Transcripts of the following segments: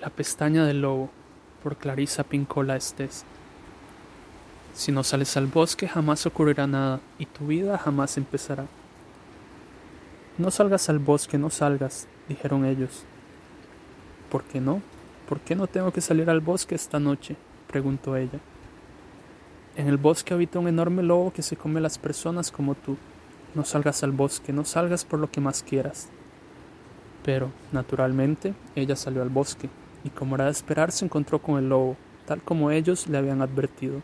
La pestaña del lobo por Clarisa Pincola Estés. Si no sales al bosque jamás ocurrirá nada y tu vida jamás empezará. No salgas al bosque, no salgas, dijeron ellos. ¿Por qué no? ¿Por qué no tengo que salir al bosque esta noche? preguntó ella. En el bosque habita un enorme lobo que se come a las personas como tú. No salgas al bosque, no salgas por lo que más quieras. Pero, naturalmente, ella salió al bosque y como era de esperar se encontró con el lobo, tal como ellos le habían advertido.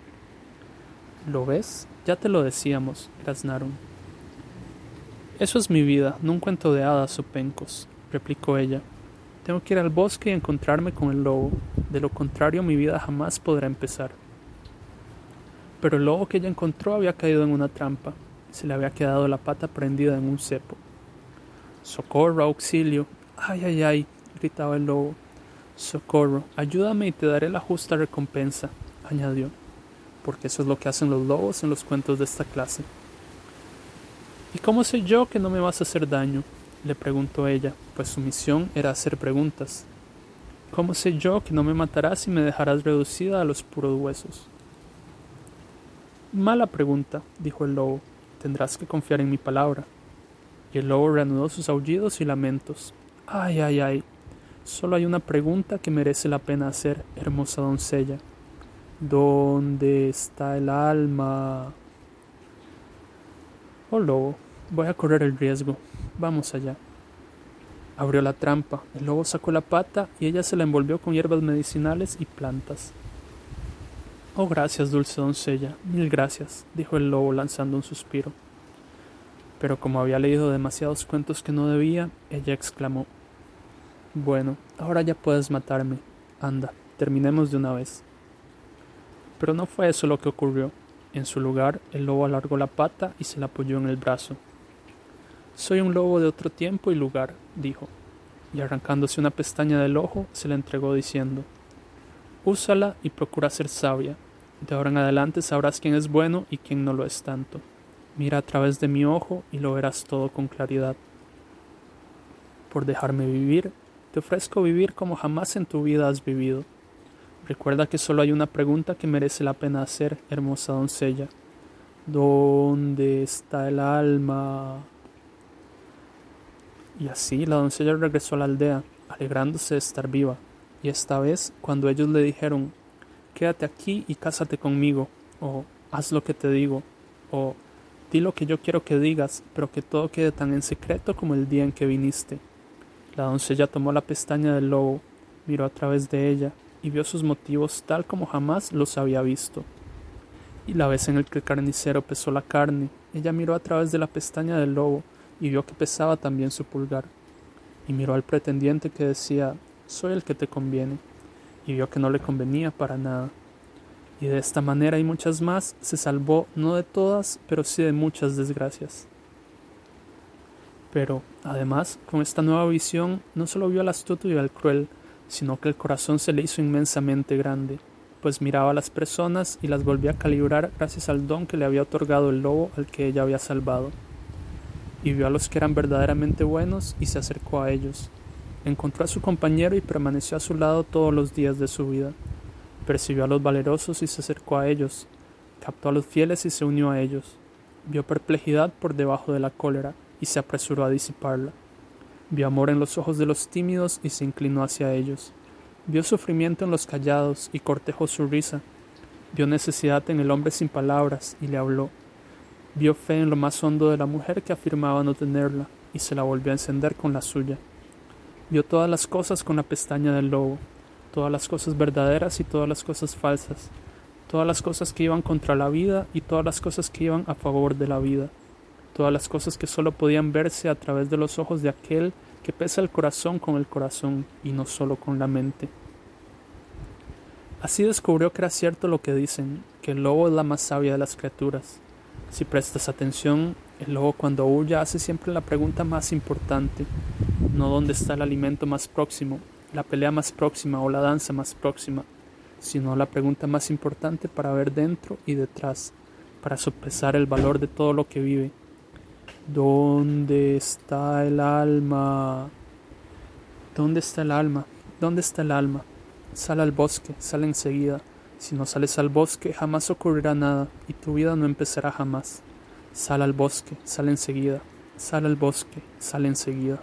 ¿Lo ves? Ya te lo decíamos, graznaron. Eso es mi vida, no un cuento de hadas o pencos, replicó ella. Tengo que ir al bosque y encontrarme con el lobo, de lo contrario mi vida jamás podrá empezar. Pero el lobo que ella encontró había caído en una trampa, se le había quedado la pata prendida en un cepo. Socorro, auxilio. Ay, ay, ay, gritaba el lobo. Socorro, ayúdame y te daré la justa recompensa, añadió, porque eso es lo que hacen los lobos en los cuentos de esta clase. ¿Y cómo sé yo que no me vas a hacer daño? le preguntó ella, pues su misión era hacer preguntas. ¿Cómo sé yo que no me matarás y me dejarás reducida a los puros huesos? Mala pregunta, dijo el lobo. Tendrás que confiar en mi palabra. Y el lobo reanudó sus aullidos y lamentos. Ay, ay, ay, Solo hay una pregunta que merece la pena hacer, hermosa doncella. ¿Dónde está el alma? Oh lobo, voy a correr el riesgo. Vamos allá. Abrió la trampa, el lobo sacó la pata y ella se la envolvió con hierbas medicinales y plantas. Oh gracias, dulce doncella, mil gracias, dijo el lobo lanzando un suspiro. Pero como había leído demasiados cuentos que no debía, ella exclamó bueno, ahora ya puedes matarme. Anda, terminemos de una vez. Pero no fue eso lo que ocurrió. En su lugar, el lobo alargó la pata y se la apoyó en el brazo. Soy un lobo de otro tiempo y lugar, dijo, y arrancándose una pestaña del ojo, se la entregó diciendo, Úsala y procura ser sabia. De ahora en adelante sabrás quién es bueno y quién no lo es tanto. Mira a través de mi ojo y lo verás todo con claridad. Por dejarme vivir, te ofrezco vivir como jamás en tu vida has vivido. Recuerda que solo hay una pregunta que merece la pena hacer, hermosa doncella. ¿Dónde está el alma? Y así la doncella regresó a la aldea, alegrándose de estar viva. Y esta vez, cuando ellos le dijeron, quédate aquí y cásate conmigo, o haz lo que te digo, o di lo que yo quiero que digas, pero que todo quede tan en secreto como el día en que viniste. La doncella tomó la pestaña del lobo, miró a través de ella y vio sus motivos tal como jamás los había visto. Y la vez en el que el carnicero pesó la carne, ella miró a través de la pestaña del lobo y vio que pesaba también su pulgar. Y miró al pretendiente que decía, soy el que te conviene, y vio que no le convenía para nada. Y de esta manera y muchas más se salvó no de todas, pero sí de muchas desgracias. Pero, además, con esta nueva visión, no solo vio al astuto y al cruel, sino que el corazón se le hizo inmensamente grande, pues miraba a las personas y las volvía a calibrar gracias al don que le había otorgado el lobo al que ella había salvado. Y vio a los que eran verdaderamente buenos y se acercó a ellos. Encontró a su compañero y permaneció a su lado todos los días de su vida. Percibió a los valerosos y se acercó a ellos. Captó a los fieles y se unió a ellos. Vio perplejidad por debajo de la cólera y se apresuró a disiparla. Vio amor en los ojos de los tímidos y se inclinó hacia ellos. Vio sufrimiento en los callados y cortejó su risa. Vio necesidad en el hombre sin palabras y le habló. Vio fe en lo más hondo de la mujer que afirmaba no tenerla y se la volvió a encender con la suya. Vio todas las cosas con la pestaña del lobo, todas las cosas verdaderas y todas las cosas falsas, todas las cosas que iban contra la vida y todas las cosas que iban a favor de la vida todas las cosas que solo podían verse a través de los ojos de aquel que pesa el corazón con el corazón y no solo con la mente. Así descubrió que era cierto lo que dicen, que el lobo es la más sabia de las criaturas. Si prestas atención, el lobo cuando huye hace siempre la pregunta más importante, no dónde está el alimento más próximo, la pelea más próxima o la danza más próxima, sino la pregunta más importante para ver dentro y detrás, para sopesar el valor de todo lo que vive, ¿Dónde está el alma? ¿Dónde está el alma? ¿Dónde está el alma? Sal al bosque, sal enseguida. Si no sales al bosque, jamás ocurrirá nada, y tu vida no empezará jamás. Sal al bosque, sal enseguida. Sal al bosque, sal enseguida.